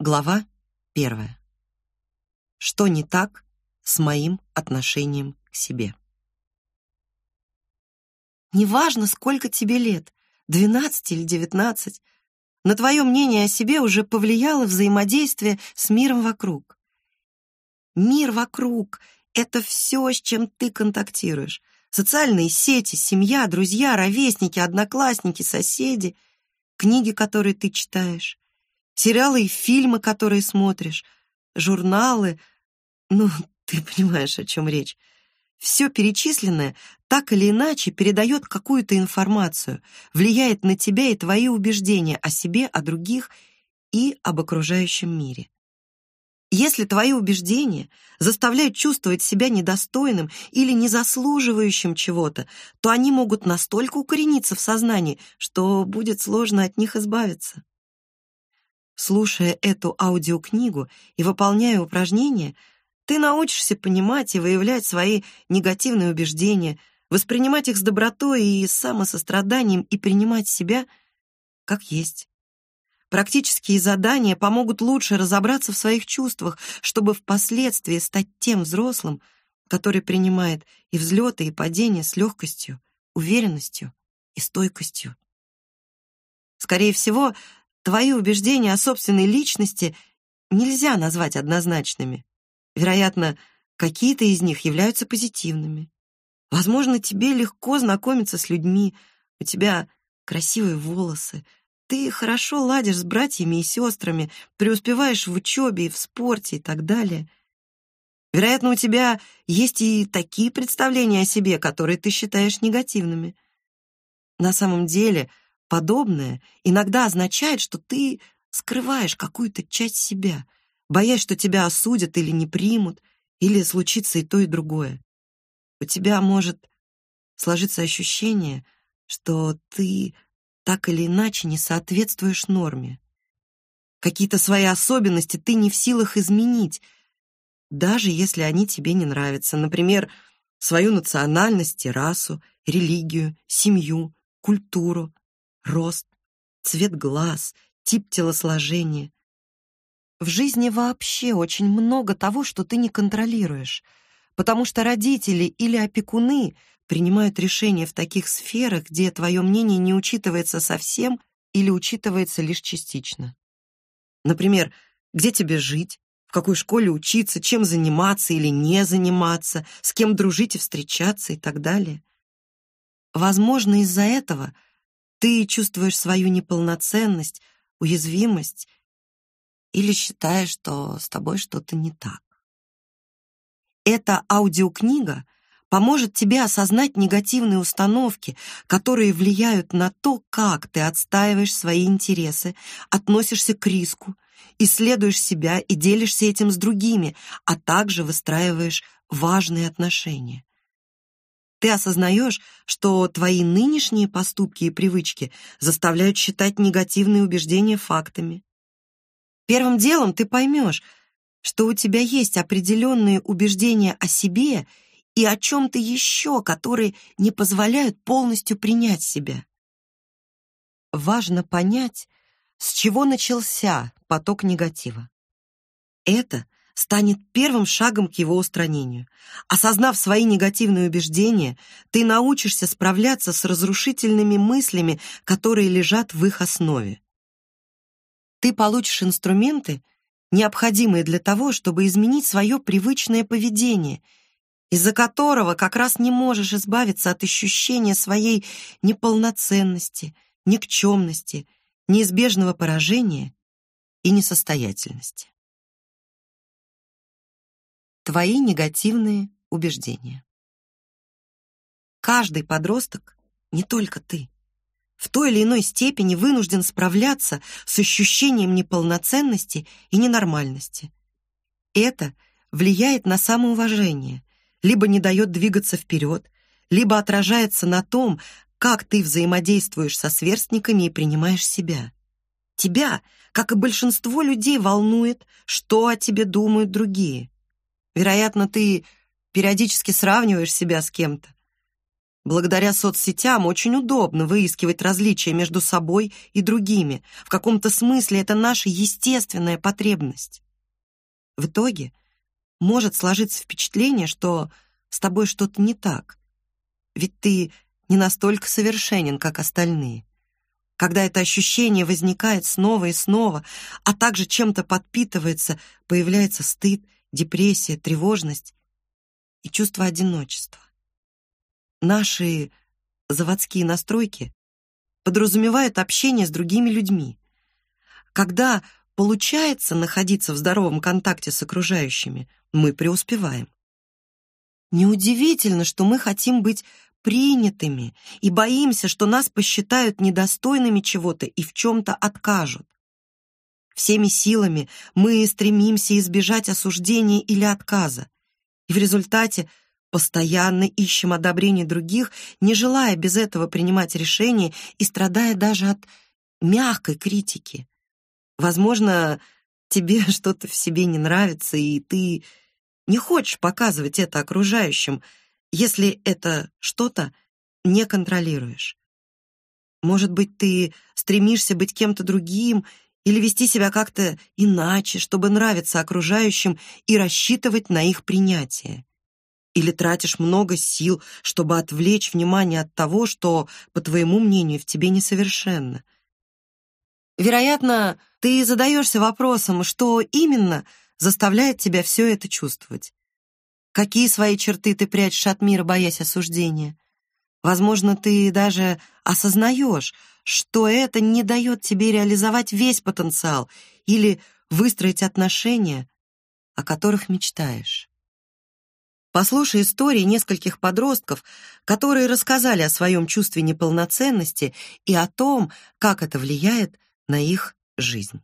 Глава первая. Что не так с моим отношением к себе? Неважно, сколько тебе лет, 12 или 19, на твое мнение о себе уже повлияло взаимодействие с миром вокруг. Мир вокруг — это все, с чем ты контактируешь. Социальные сети, семья, друзья, ровесники, одноклассники, соседи, книги, которые ты читаешь, сериалы и фильмы, которые смотришь, журналы. Ну, ты понимаешь, о чем речь. Все перечисленное так или иначе передает какую-то информацию, влияет на тебя и твои убеждения о себе, о других и об окружающем мире. Если твои убеждения заставляют чувствовать себя недостойным или незаслуживающим чего-то, то они могут настолько укорениться в сознании, что будет сложно от них избавиться. Слушая эту аудиокнигу и выполняя упражнения, ты научишься понимать и выявлять свои негативные убеждения, воспринимать их с добротой и самосостраданием и принимать себя как есть. Практические задания помогут лучше разобраться в своих чувствах, чтобы впоследствии стать тем взрослым, который принимает и взлеты, и падения с легкостью, уверенностью и стойкостью. Скорее всего, твои убеждения о собственной личности нельзя назвать однозначными. Вероятно, какие-то из них являются позитивными. Возможно, тебе легко знакомиться с людьми, у тебя красивые волосы, ты хорошо ладишь с братьями и сестрами, преуспеваешь в учебе и в спорте и так далее. Вероятно, у тебя есть и такие представления о себе, которые ты считаешь негативными. На самом деле, подобное иногда означает, что ты скрываешь какую-то часть себя, боясь, что тебя осудят или не примут, или случится и то, и другое. У тебя может сложиться ощущение, что ты так или иначе не соответствуешь норме. Какие-то свои особенности ты не в силах изменить, даже если они тебе не нравятся. Например, свою национальность и расу, религию, семью, культуру, рост, цвет глаз, тип телосложения. В жизни вообще очень много того, что ты не контролируешь, потому что родители или опекуны принимают решения в таких сферах, где твое мнение не учитывается совсем или учитывается лишь частично. Например, где тебе жить, в какой школе учиться, чем заниматься или не заниматься, с кем дружить и встречаться и так далее. Возможно, из-за этого ты чувствуешь свою неполноценность, уязвимость или считаешь, что с тобой что-то не так. Эта аудиокнига — поможет тебе осознать негативные установки, которые влияют на то, как ты отстаиваешь свои интересы, относишься к риску, исследуешь себя и делишься этим с другими, а также выстраиваешь важные отношения. Ты осознаешь, что твои нынешние поступки и привычки заставляют считать негативные убеждения фактами. Первым делом ты поймешь, что у тебя есть определенные убеждения о себе и о чем-то еще, которые не позволяют полностью принять себя. Важно понять, с чего начался поток негатива. Это станет первым шагом к его устранению. Осознав свои негативные убеждения, ты научишься справляться с разрушительными мыслями, которые лежат в их основе. Ты получишь инструменты, необходимые для того, чтобы изменить свое привычное поведение – из-за которого как раз не можешь избавиться от ощущения своей неполноценности, никчемности, неизбежного поражения и несостоятельности. Твои негативные убеждения. Каждый подросток, не только ты, в той или иной степени вынужден справляться с ощущением неполноценности и ненормальности. Это влияет на самоуважение, либо не дает двигаться вперед, либо отражается на том, как ты взаимодействуешь со сверстниками и принимаешь себя. Тебя, как и большинство людей, волнует, что о тебе думают другие. Вероятно, ты периодически сравниваешь себя с кем-то. Благодаря соцсетям очень удобно выискивать различия между собой и другими. В каком-то смысле это наша естественная потребность. В итоге может сложиться впечатление, что с тобой что-то не так. Ведь ты не настолько совершенен, как остальные. Когда это ощущение возникает снова и снова, а также чем-то подпитывается, появляется стыд, депрессия, тревожность и чувство одиночества. Наши заводские настройки подразумевают общение с другими людьми. Когда получается находиться в здоровом контакте с окружающими, мы преуспеваем. Неудивительно, что мы хотим быть принятыми и боимся, что нас посчитают недостойными чего-то и в чем-то откажут. Всеми силами мы стремимся избежать осуждения или отказа, и в результате постоянно ищем одобрение других, не желая без этого принимать решения и страдая даже от мягкой критики. Возможно, тебе что-то в себе не нравится, и ты не хочешь показывать это окружающим, если это что-то не контролируешь. Может быть, ты стремишься быть кем-то другим или вести себя как-то иначе, чтобы нравиться окружающим и рассчитывать на их принятие. Или тратишь много сил, чтобы отвлечь внимание от того, что, по твоему мнению, в тебе несовершенно. Вероятно, ты задаешься вопросом, что именно заставляет тебя все это чувствовать. Какие свои черты ты прячешь от мира, боясь осуждения? Возможно, ты даже осознаешь, что это не дает тебе реализовать весь потенциал или выстроить отношения, о которых мечтаешь. Послушай истории нескольких подростков, которые рассказали о своем чувстве неполноценности и о том, как это влияет на их жизнь.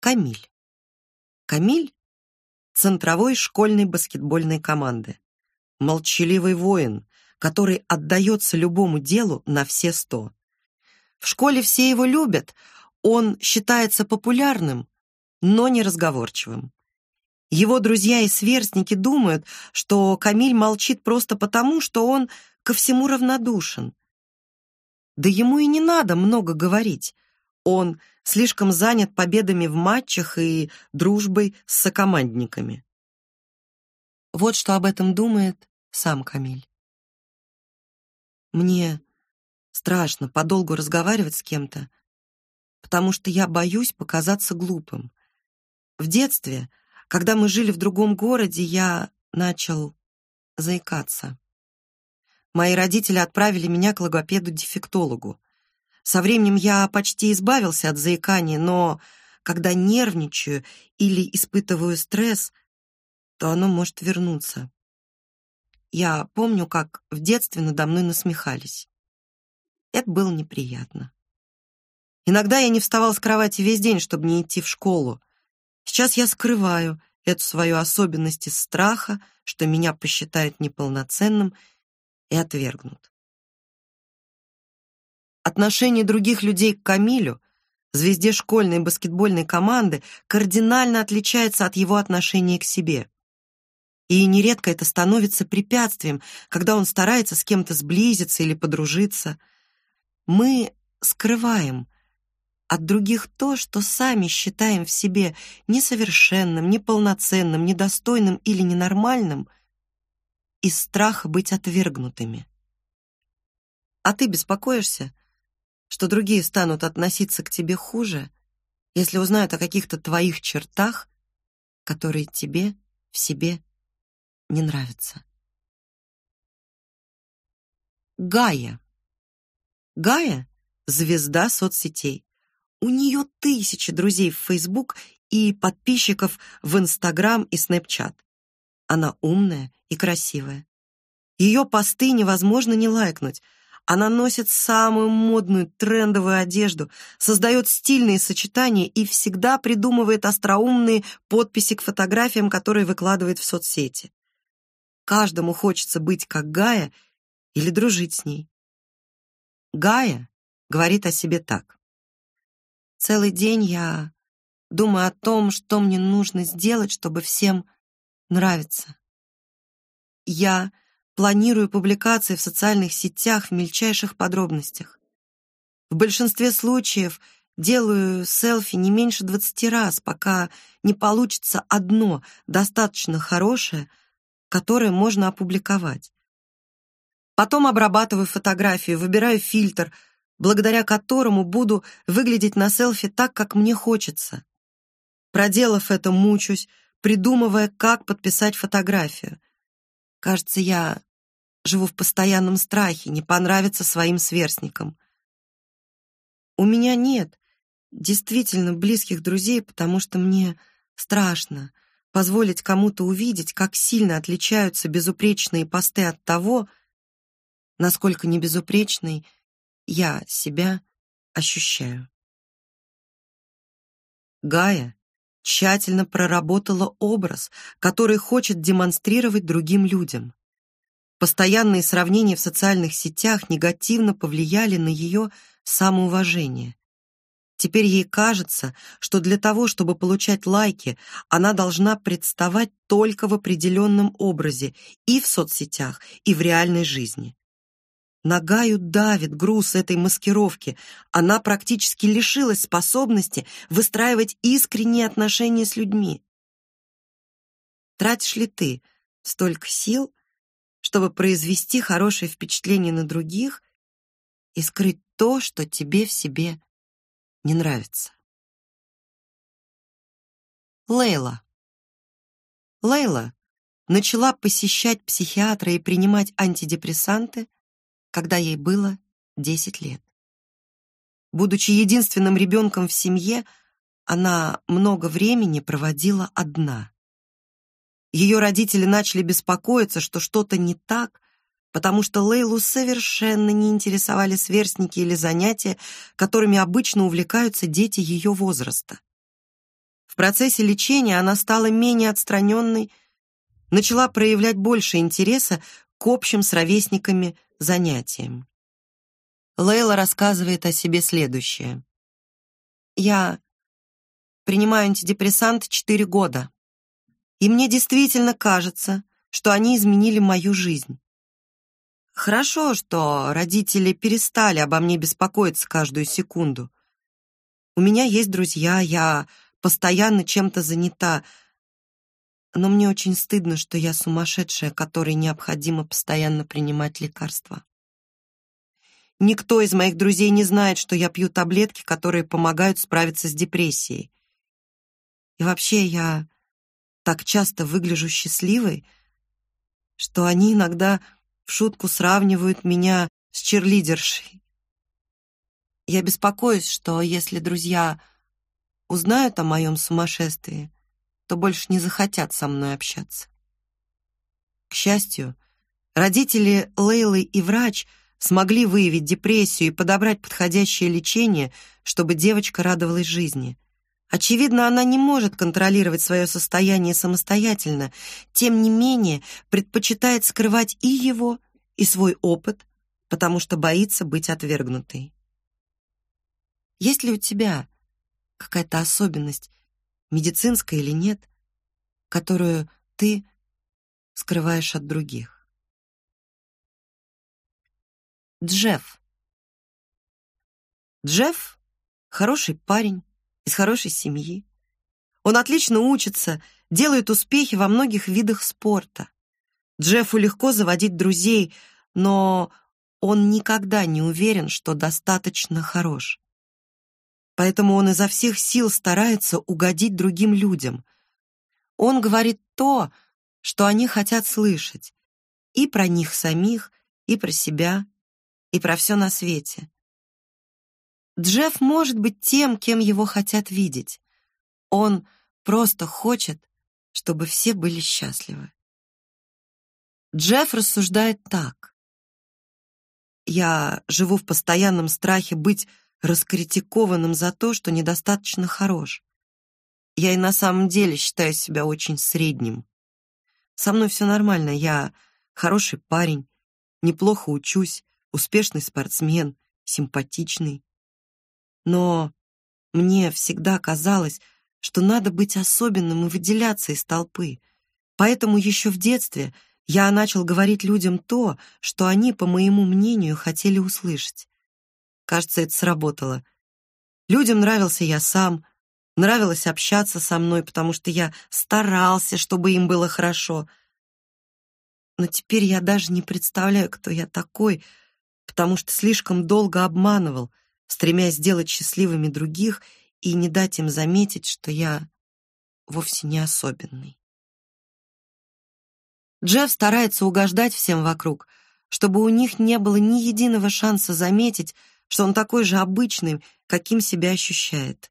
Камиль. Камиль — центровой школьной баскетбольной команды. Молчаливый воин, который отдается любому делу на все сто. В школе все его любят, он считается популярным, но не разговорчивым. Его друзья и сверстники думают, что Камиль молчит просто потому, что он ко всему равнодушен. Да ему и не надо много говорить. Он слишком занят победами в матчах и дружбой с сокомандниками. Вот что об этом думает сам Камиль. Мне страшно подолгу разговаривать с кем-то, потому что я боюсь показаться глупым. В детстве когда мы жили в другом городе, я начал заикаться. Мои родители отправили меня к логопеду-дефектологу. Со временем я почти избавился от заикания, но когда нервничаю или испытываю стресс, то оно может вернуться. Я помню, как в детстве надо мной насмехались. Это было неприятно. Иногда я не вставал с кровати весь день, чтобы не идти в школу. Сейчас я скрываю эту свою особенность из страха, что меня посчитают неполноценным и отвергнут. Отношение других людей к Камилю, звезде школьной баскетбольной команды, кардинально отличается от его отношения к себе. И нередко это становится препятствием, когда он старается с кем-то сблизиться или подружиться. Мы скрываем от других то, что сами считаем в себе несовершенным, неполноценным, недостойным или ненормальным, из страха быть отвергнутыми. А ты беспокоишься, что другие станут относиться к тебе хуже, если узнают о каких-то твоих чертах, которые тебе в себе не нравятся. Гая. Гая — звезда соцсетей. У нее тысячи друзей в Facebook и подписчиков в Instagram и Snapchat. Она умная и красивая. Ее посты невозможно не лайкнуть. Она носит самую модную трендовую одежду, создает стильные сочетания и всегда придумывает остроумные подписи к фотографиям, которые выкладывает в соцсети. Каждому хочется быть как Гая или дружить с ней. Гая говорит о себе так. Целый день я думаю о том, что мне нужно сделать, чтобы всем нравиться. Я планирую публикации в социальных сетях в мельчайших подробностях. В большинстве случаев делаю селфи не меньше 20 раз, пока не получится одно достаточно хорошее, которое можно опубликовать. Потом обрабатываю фотографию, выбираю фильтр, благодаря которому буду выглядеть на селфи так, как мне хочется. Проделав это, мучусь, придумывая, как подписать фотографию. Кажется, я живу в постоянном страхе не понравиться своим сверстникам. У меня нет действительно близких друзей, потому что мне страшно позволить кому-то увидеть, как сильно отличаются безупречные посты от того, насколько небезупречной я себя ощущаю. Гая тщательно проработала образ, который хочет демонстрировать другим людям. Постоянные сравнения в социальных сетях негативно повлияли на ее самоуважение. Теперь ей кажется, что для того, чтобы получать лайки, она должна представать только в определенном образе и в соцсетях, и в реальной жизни. Нагаю давит груз этой маскировки. Она практически лишилась способности выстраивать искренние отношения с людьми. Тратишь ли ты столько сил, чтобы произвести хорошее впечатление на других и скрыть то, что тебе в себе не нравится? Лейла. Лейла начала посещать психиатра и принимать антидепрессанты когда ей было 10 лет. Будучи единственным ребенком в семье, она много времени проводила одна. Ее родители начали беспокоиться, что что-то не так, потому что Лейлу совершенно не интересовали сверстники или занятия, которыми обычно увлекаются дети ее возраста. В процессе лечения она стала менее отстраненной, начала проявлять больше интереса к общим с ровесниками занятиям. Лейла рассказывает о себе следующее. «Я принимаю антидепрессанты 4 года, и мне действительно кажется, что они изменили мою жизнь. Хорошо, что родители перестали обо мне беспокоиться каждую секунду. У меня есть друзья, я постоянно чем-то занята, но мне очень стыдно, что я сумасшедшая, которой необходимо постоянно принимать лекарства. Никто из моих друзей не знает, что я пью таблетки, которые помогают справиться с депрессией. И вообще я так часто выгляжу счастливой, что они иногда в шутку сравнивают меня с черлидершей. Я беспокоюсь, что если друзья узнают о моем сумасшествии, то больше не захотят со мной общаться. К счастью, родители Лейлы и врач смогли выявить депрессию и подобрать подходящее лечение, чтобы девочка радовалась жизни. Очевидно, она не может контролировать свое состояние самостоятельно, тем не менее предпочитает скрывать и его, и свой опыт, потому что боится быть отвергнутой. Есть ли у тебя какая-то особенность, медицинская или нет, которую ты скрываешь от других. Джефф. Джефф — хороший парень, из хорошей семьи. Он отлично учится, делает успехи во многих видах спорта. Джеффу легко заводить друзей, но он никогда не уверен, что достаточно хорош поэтому он изо всех сил старается угодить другим людям. Он говорит то, что они хотят слышать, и про них самих, и про себя, и про все на свете. Джефф может быть тем, кем его хотят видеть. Он просто хочет, чтобы все были счастливы. Джефф рассуждает так. «Я живу в постоянном страхе быть раскритикованным за то, что недостаточно хорош. Я и на самом деле считаю себя очень средним. Со мной все нормально, я хороший парень, неплохо учусь, успешный спортсмен, симпатичный. Но мне всегда казалось, что надо быть особенным и выделяться из толпы. Поэтому еще в детстве я начал говорить людям то, что они, по моему мнению, хотели услышать. Кажется, это сработало. Людям нравился я сам, нравилось общаться со мной, потому что я старался, чтобы им было хорошо. Но теперь я даже не представляю, кто я такой, потому что слишком долго обманывал, стремясь сделать счастливыми других и не дать им заметить, что я вовсе не особенный. Джефф старается угождать всем вокруг, чтобы у них не было ни единого шанса заметить, что он такой же обычный, каким себя ощущает.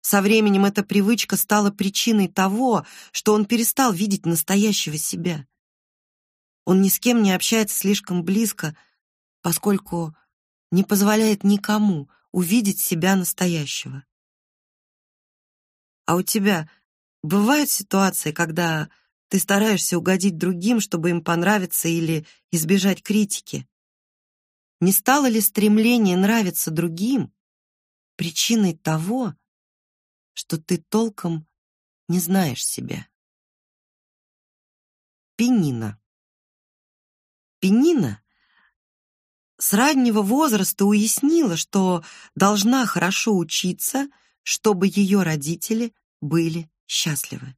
Со временем эта привычка стала причиной того, что он перестал видеть настоящего себя. Он ни с кем не общается слишком близко, поскольку не позволяет никому увидеть себя настоящего. А у тебя бывают ситуации, когда ты стараешься угодить другим, чтобы им понравиться или избежать критики? Не стало ли стремление нравиться другим причиной того, что ты толком не знаешь себя? Пенина. Пенина с раннего возраста уяснила, что должна хорошо учиться, чтобы ее родители были счастливы.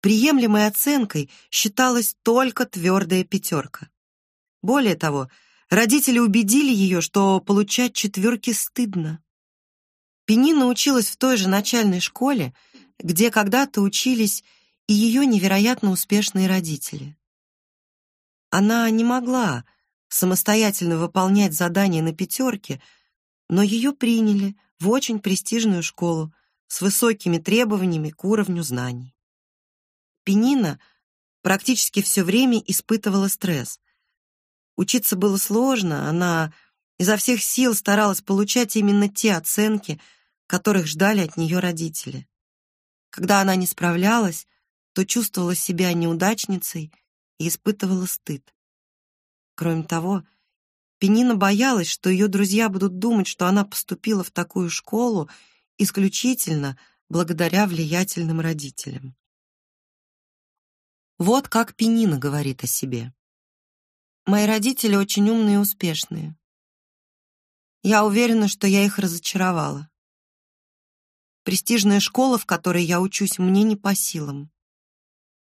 Приемлемой оценкой считалась только твердая пятерка. Более того, Родители убедили ее, что получать четверки стыдно. Пенина училась в той же начальной школе, где когда-то учились и ее невероятно успешные родители. Она не могла самостоятельно выполнять задания на пятерке, но ее приняли в очень престижную школу с высокими требованиями к уровню знаний. Пенина практически все время испытывала стресс, Учиться было сложно, она изо всех сил старалась получать именно те оценки, которых ждали от нее родители. Когда она не справлялась, то чувствовала себя неудачницей и испытывала стыд. Кроме того, Пенина боялась, что ее друзья будут думать, что она поступила в такую школу исключительно благодаря влиятельным родителям. Вот как Пенина говорит о себе. Мои родители очень умные и успешные. Я уверена, что я их разочаровала. Престижная школа, в которой я учусь, мне не по силам.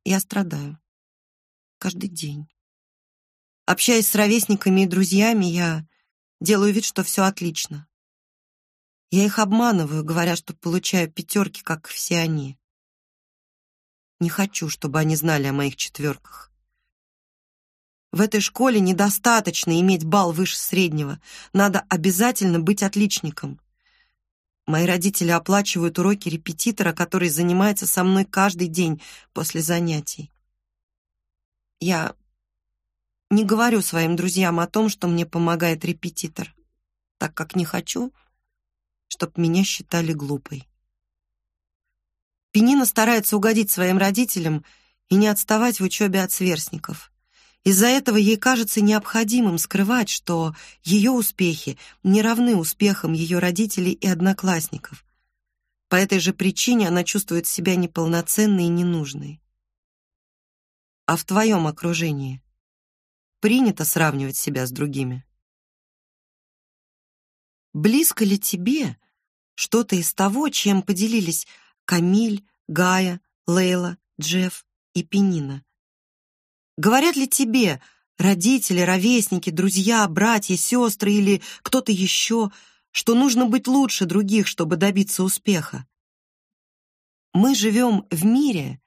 Я страдаю. Каждый день. Общаясь с ровесниками и друзьями, я делаю вид, что все отлично. Я их обманываю, говоря, что получаю пятерки, как все они. Не хочу, чтобы они знали о моих четверках. В этой школе недостаточно иметь балл выше среднего. Надо обязательно быть отличником. Мои родители оплачивают уроки репетитора, который занимается со мной каждый день после занятий. Я не говорю своим друзьям о том, что мне помогает репетитор, так как не хочу, чтобы меня считали глупой. Пенина старается угодить своим родителям и не отставать в учебе от сверстников. Из-за этого ей кажется необходимым скрывать, что ее успехи не равны успехам ее родителей и одноклассников. По этой же причине она чувствует себя неполноценной и ненужной. А в твоем окружении принято сравнивать себя с другими? Близко ли тебе что-то из того, чем поделились Камиль, Гая, Лейла, Джефф и Пенина? Говорят ли тебе родители, ровесники, друзья, братья, сестры или кто-то еще, что нужно быть лучше других, чтобы добиться успеха? Мы живем в мире,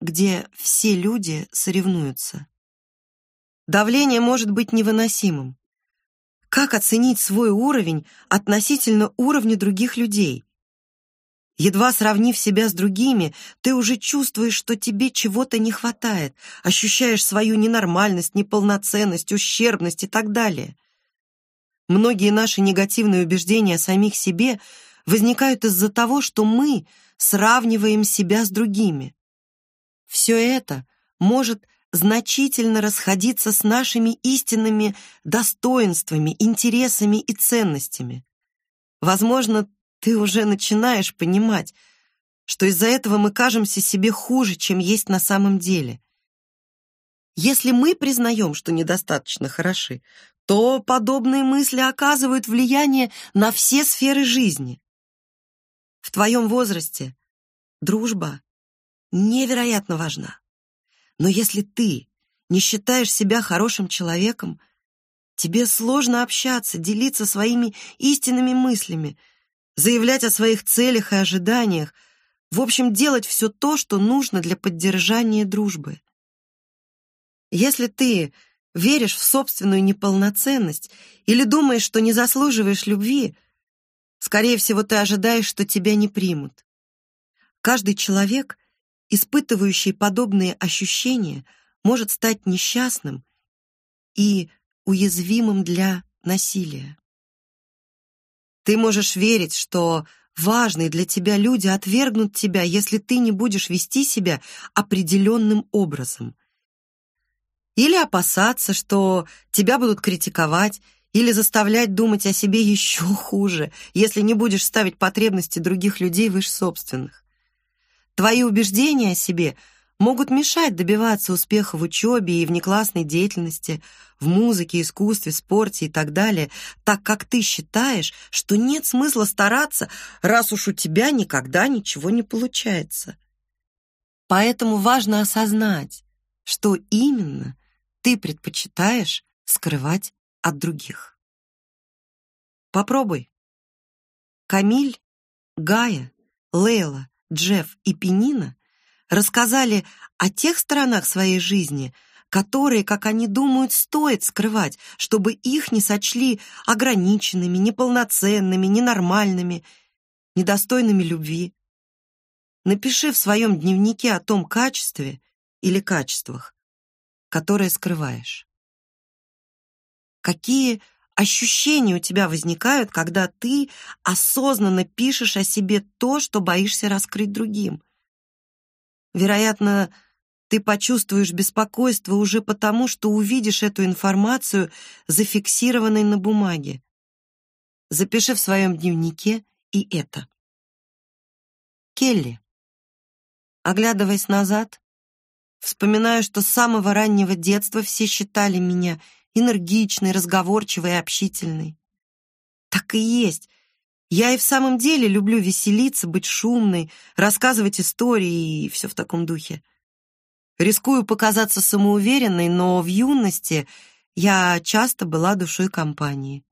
где все люди соревнуются. Давление может быть невыносимым. Как оценить свой уровень относительно уровня других людей? Едва сравнив себя с другими, ты уже чувствуешь, что тебе чего-то не хватает, ощущаешь свою ненормальность, неполноценность, ущербность и так далее. Многие наши негативные убеждения о самих себе возникают из-за того, что мы сравниваем себя с другими. Все это может значительно расходиться с нашими истинными достоинствами, интересами и ценностями. Возможно, ты уже начинаешь понимать, что из-за этого мы кажемся себе хуже, чем есть на самом деле. Если мы признаем, что недостаточно хороши, то подобные мысли оказывают влияние на все сферы жизни. В твоем возрасте дружба невероятно важна. Но если ты не считаешь себя хорошим человеком, тебе сложно общаться, делиться своими истинными мыслями, заявлять о своих целях и ожиданиях, в общем, делать все то, что нужно для поддержания дружбы. Если ты веришь в собственную неполноценность или думаешь, что не заслуживаешь любви, скорее всего, ты ожидаешь, что тебя не примут. Каждый человек, испытывающий подобные ощущения, может стать несчастным и уязвимым для насилия. Ты можешь верить, что важные для тебя люди отвергнут тебя, если ты не будешь вести себя определенным образом. Или опасаться, что тебя будут критиковать, или заставлять думать о себе еще хуже, если не будешь ставить потребности других людей выше собственных. Твои убеждения о себе могут мешать добиваться успеха в учебе и внеклассной деятельности, в музыке, искусстве, спорте и так далее, так как ты считаешь, что нет смысла стараться, раз уж у тебя никогда ничего не получается. Поэтому важно осознать, что именно ты предпочитаешь скрывать от других. Попробуй. Камиль, Гая, Лейла, Джефф и Пенина рассказали о тех сторонах своей жизни, которые, как они думают, стоит скрывать, чтобы их не сочли ограниченными, неполноценными, ненормальными, недостойными любви. Напиши в своем дневнике о том качестве или качествах, которое скрываешь. Какие ощущения у тебя возникают, когда ты осознанно пишешь о себе то, что боишься раскрыть другим? Вероятно, ты почувствуешь беспокойство уже потому, что увидишь эту информацию, зафиксированной на бумаге. Запиши в своем дневнике и это. Келли. Оглядываясь назад, Вспоминаю, что с самого раннего детства все считали меня энергичной, разговорчивой и общительной. Так и есть. Я и в самом деле люблю веселиться, быть шумной, рассказывать истории и все в таком духе. Рискую показаться самоуверенной, но в юности я часто была душой компании.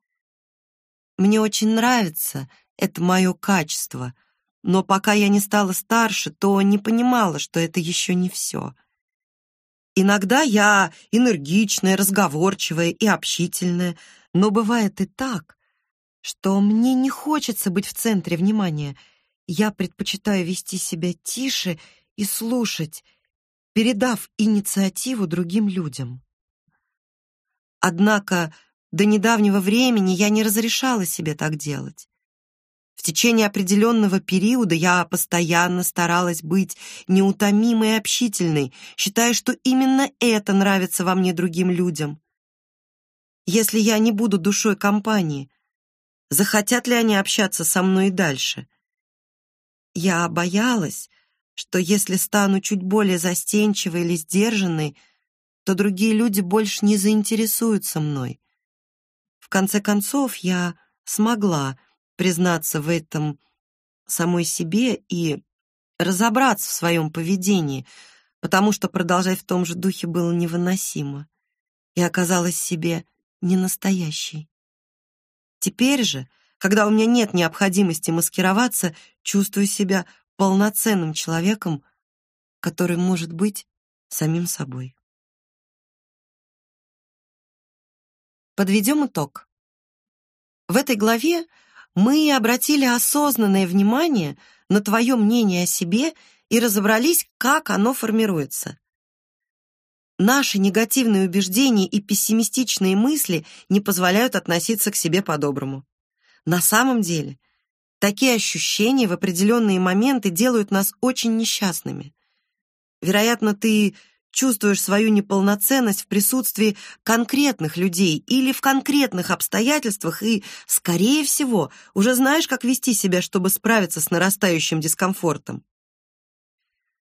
Мне очень нравится это мое качество, но пока я не стала старше, то не понимала, что это еще не все. Иногда я энергичная, разговорчивая и общительная, но бывает и так, что мне не хочется быть в центре внимания. Я предпочитаю вести себя тише и слушать, передав инициативу другим людям. Однако до недавнего времени я не разрешала себе так делать. В течение определенного периода я постоянно старалась быть неутомимой и общительной, считая, что именно это нравится во мне другим людям. Если я не буду душой компании, захотят ли они общаться со мной и дальше? Я боялась, что если стану чуть более застенчивой или сдержанной, то другие люди больше не заинтересуются мной. В конце концов, я смогла признаться в этом самой себе и разобраться в своем поведении, потому что продолжать в том же духе было невыносимо и оказалась себе ненастоящей. Теперь же, когда у меня нет необходимости маскироваться, чувствую себя полноценным человеком, который может быть самим собой. Подведем итог. В этой главе мы обратили осознанное внимание на твое мнение о себе и разобрались, как оно формируется. Наши негативные убеждения и пессимистичные мысли не позволяют относиться к себе по-доброму. На самом деле, такие ощущения в определенные моменты делают нас очень несчастными. Вероятно, ты чувствуешь свою неполноценность в присутствии конкретных людей или в конкретных обстоятельствах и, скорее всего, уже знаешь, как вести себя, чтобы справиться с нарастающим дискомфортом.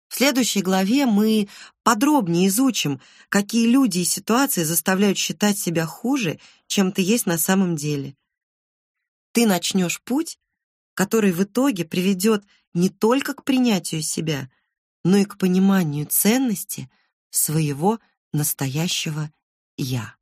В следующей главе мы подробнее изучим, какие люди и ситуации заставляют считать себя хуже, чем ты есть на самом деле. Ты начнешь путь, который в итоге приведет не только к принятию себя, но и к пониманию ценности своего настоящего «я».